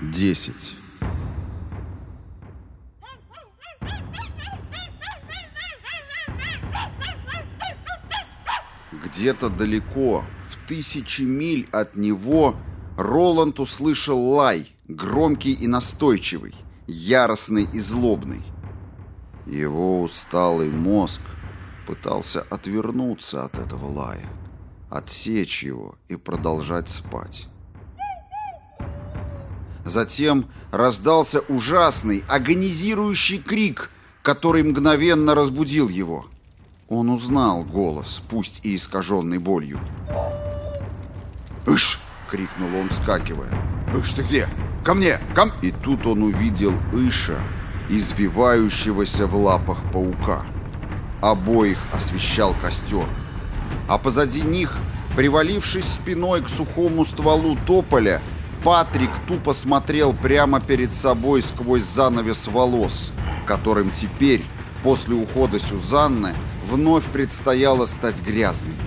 10. Где-то далеко, в тысячи миль от него, Роланд услышал лай, громкий и настойчивый, яростный и злобный. Его усталый мозг пытался отвернуться от этого лая, отсечь его и продолжать спать. Затем раздался ужасный, агонизирующий крик, который мгновенно разбудил его. Он узнал голос, пусть и искаженный болью. «Иш!» — крикнул он, вскакивая. «Иш, ты где? Ко мне! Ко И тут он увидел Иша, извивающегося в лапах паука. Обоих освещал костер. А позади них, привалившись спиной к сухому стволу тополя, Патрик тупо смотрел прямо перед собой сквозь занавес волос, которым теперь, после ухода Сюзанны, вновь предстояло стать грязными.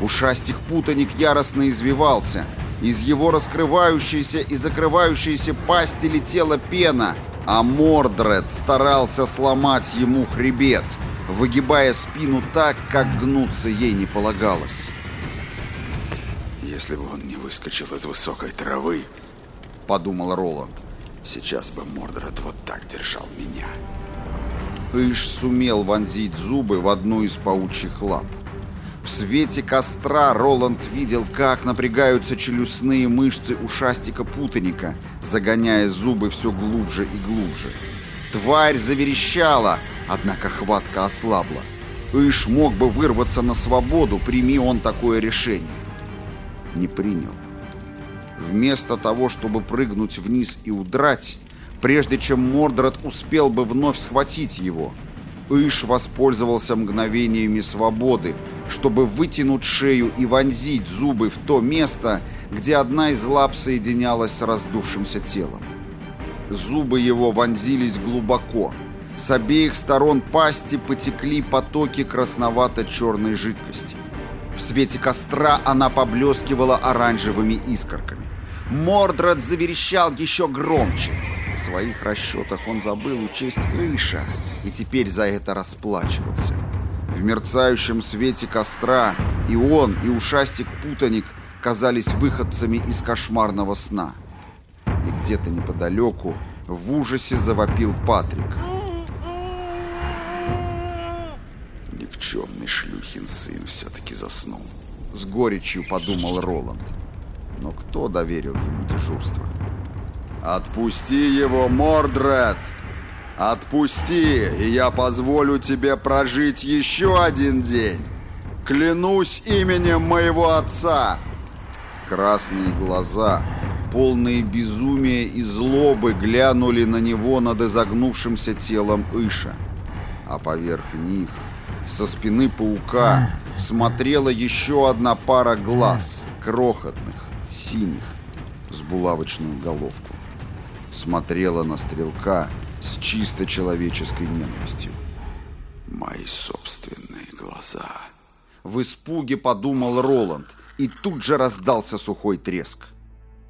Ушастик путаник яростно извивался. Из его раскрывающейся и закрывающейся пасти летела пена, а Мордред старался сломать ему хребет, выгибая спину так, как гнуться ей не полагалось. «Если бы он не выскочил из высокой травы, — подумал Роланд, — сейчас бы Мордред вот так держал меня». Иш сумел вонзить зубы в одну из паучьих лап. В свете костра Роланд видел, как напрягаются челюстные мышцы ушастика-путаника, загоняя зубы все глубже и глубже. Тварь заверещала, однако хватка ослабла. Иш мог бы вырваться на свободу, прими он такое решение. Не принял. Вместо того, чтобы прыгнуть вниз и удрать, прежде чем Мордред успел бы вновь схватить его, Иш воспользовался мгновениями свободы, чтобы вытянуть шею и вонзить зубы в то место, где одна из лап соединялась с раздувшимся телом. Зубы его вонзились глубоко. С обеих сторон пасти потекли потоки красновато-черной жидкости. В свете костра она поблескивала оранжевыми искорками. Мордред заверещал еще громче. В своих расчетах он забыл учесть Иша и теперь за это расплачивался. В мерцающем свете костра и он, и ушастик-путаник казались выходцами из кошмарного сна. И где-то неподалеку в ужасе завопил Патрик. Никчемный шлюхин сын все-таки заснул. С горечью подумал Роланд. Но кто доверил ему дежурство? «Отпусти его, Мордред! Отпусти, и я позволю тебе прожить еще один день! Клянусь именем моего отца!» Красные глаза, полные безумия и злобы, глянули на него над изогнувшимся телом Иша. А поверх них, со спины паука, смотрела еще одна пара глаз, крохотных, синих, с булавочную головку. Смотрела на стрелка с чисто человеческой ненавистью. «Мои собственные глаза!» В испуге подумал Роланд, и тут же раздался сухой треск.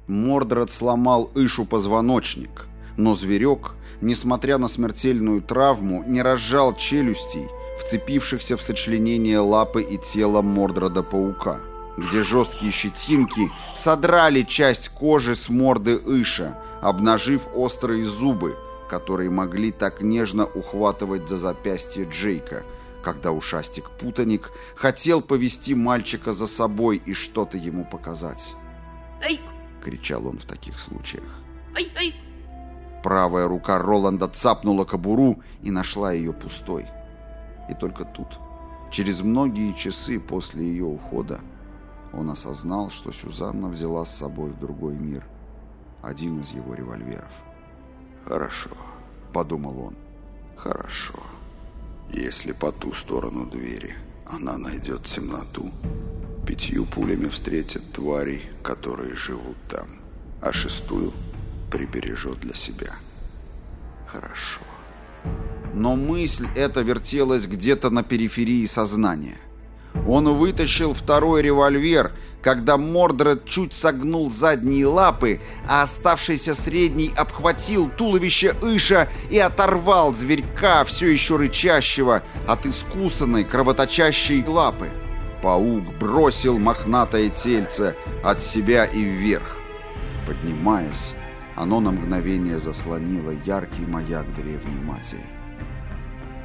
Мордред сломал Ишу позвоночник, но зверек, несмотря на смертельную травму, не разжал челюстей, вцепившихся в сочленение лапы и тела Мордреда-паука, где жесткие щетинки содрали часть кожи с морды Иша, обнажив острые зубы, которые могли так нежно ухватывать за запястье Джейка, когда ушастик-путаник хотел повести мальчика за собой и что-то ему показать. Эй! кричал он в таких случаях. Ай, ай! Правая рука Роланда цапнула кобуру и нашла ее пустой. И только тут, через многие часы после ее ухода, он осознал, что Сюзанна взяла с собой в другой мир один из его револьверов. «Хорошо», — подумал он, — «хорошо. Если по ту сторону двери она найдет темноту, пятью пулями встретит тварей, которые живут там, а шестую прибережет для себя. Хорошо». Но мысль эта вертелась где-то на периферии сознания. Он вытащил второй револьвер, когда Мордред чуть согнул задние лапы, а оставшийся средний обхватил туловище Иша и оторвал зверька, все еще рычащего, от искусанной кровоточащей лапы. Паук бросил мохнатое тельце от себя и вверх. Поднимаясь, оно на мгновение заслонило яркий маяк древней матери.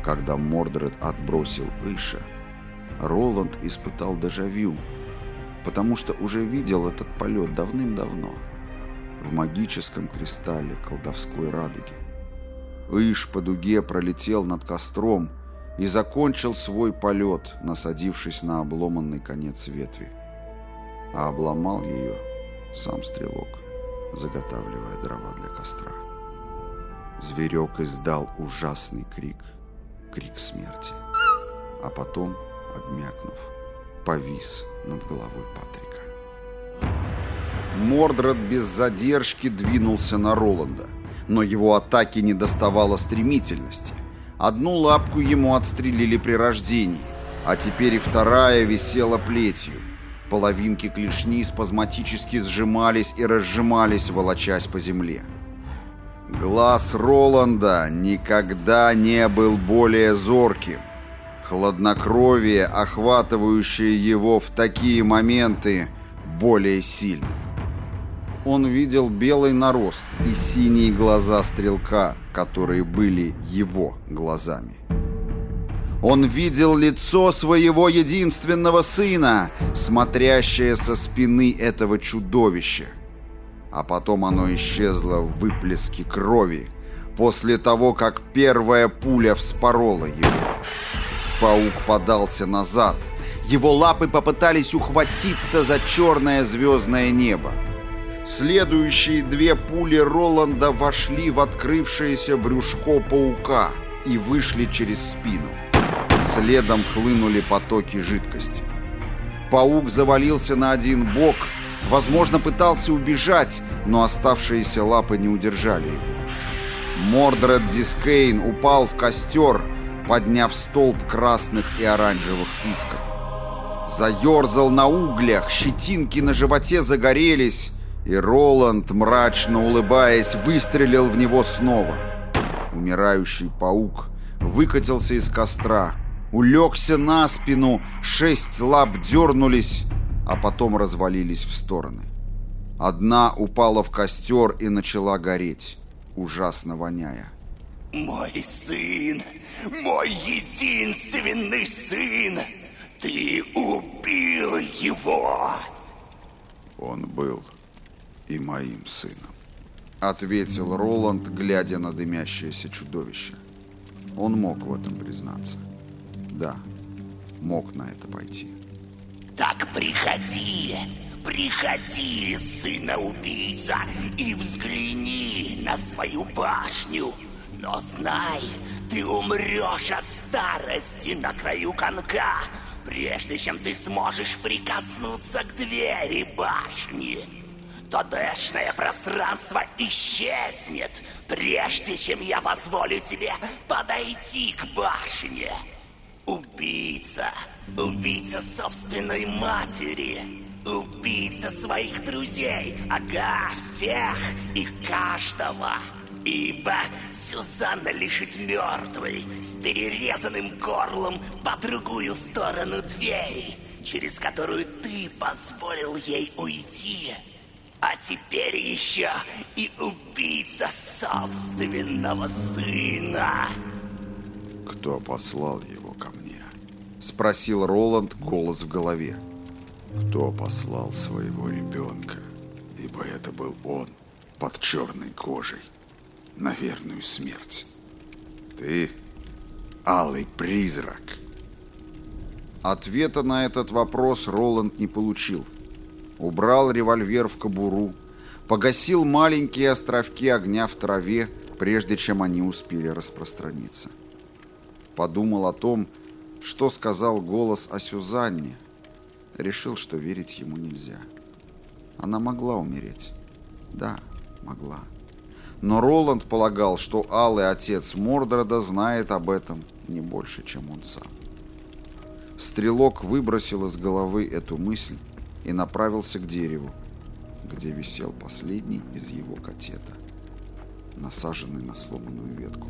Когда Мордред отбросил Иша, Роланд испытал дежавю, потому что уже видел этот полет давным-давно в магическом кристалле колдовской радуги. Иш по дуге пролетел над костром и закончил свой полет, насадившись на обломанный конец ветви. А обломал ее сам стрелок, заготавливая дрова для костра. Зверек издал ужасный крик, крик смерти. А потом обмякнув, повис над головой Патрика. Мордред без задержки двинулся на Роланда, но его атаки не доставало стремительности. Одну лапку ему отстрелили при рождении, а теперь и вторая висела плетью. Половинки клешни спазматически сжимались и разжимались, волочась по земле. Глаз Роланда никогда не был более зорким. Хладнокровие, охватывающее его в такие моменты, более сильным. Он видел белый нарост и синие глаза стрелка, которые были его глазами. Он видел лицо своего единственного сына, смотрящее со спины этого чудовища. А потом оно исчезло в выплеске крови, после того, как первая пуля вспорола его. Паук подался назад. Его лапы попытались ухватиться за черное звездное небо. Следующие две пули Роланда вошли в открывшееся брюшко паука и вышли через спину. Следом хлынули потоки жидкости. Паук завалился на один бок, возможно, пытался убежать, но оставшиеся лапы не удержали его. Мордред Дискейн упал в костер, подняв столб красных и оранжевых искр. Заерзал на углях, щетинки на животе загорелись, и Роланд, мрачно улыбаясь, выстрелил в него снова. Умирающий паук выкатился из костра, улегся на спину, шесть лап дернулись, а потом развалились в стороны. Одна упала в костер и начала гореть, ужасно воняя. Мой сын, мой единственный сын, ты убил его. Он был и моим сыном. Ответил Роланд, глядя на дымящееся чудовище. Он мог в этом признаться. Да, мог на это пойти. Так приходи, приходи, сына-убийца, и взгляни на свою башню. Но знай, ты умрешь от старости на краю конка, прежде чем ты сможешь прикоснуться к двери башни. То дэшное пространство исчезнет, прежде чем я позволю тебе подойти к башне. Убийца, убийца собственной матери, убийца своих друзей, ага, всех и каждого. Ибо Сюзанна лежит мертвой, с перерезанным горлом по другую сторону двери, через которую ты позволил ей уйти. А теперь еще и убийца собственного сына. Кто послал его ко мне? Спросил Роланд, голос в голове. Кто послал своего ребенка? Ибо это был он под черной кожей на верную смерть. Ты алый призрак. Ответа на этот вопрос Роланд не получил. Убрал револьвер в кобуру, погасил маленькие островки огня в траве, прежде чем они успели распространиться. Подумал о том, что сказал голос о Сюзанне. Решил, что верить ему нельзя. Она могла умереть. Да, могла но Роланд полагал, что Алый отец Мордрода знает об этом не больше, чем он сам. Стрелок выбросил из головы эту мысль и направился к дереву, где висел последний из его катета, насаженный на сломанную ветку,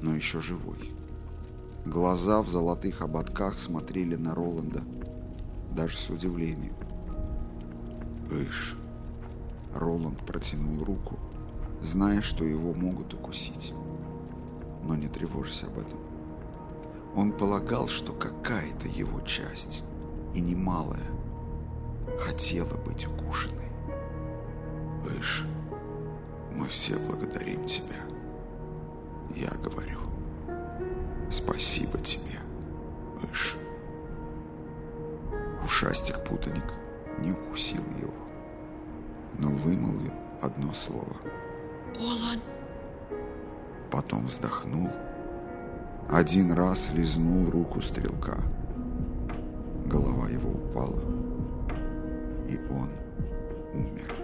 но еще живой. Глаза в золотых ободках смотрели на Роланда, даже с удивлением. «Ишь!» Роланд протянул руку, зная, что его могут укусить. Но не тревожься об этом. Он полагал, что какая-то его часть, и немалая, хотела быть укушенной. «Ишь, мы все благодарим тебя. Я говорю, спасибо тебе, Ишь». Ушастик-путаник не укусил его, но вымолвил одно слово. «Олан!» Потом вздохнул, один раз лизнул руку стрелка. Голова его упала, и он умер.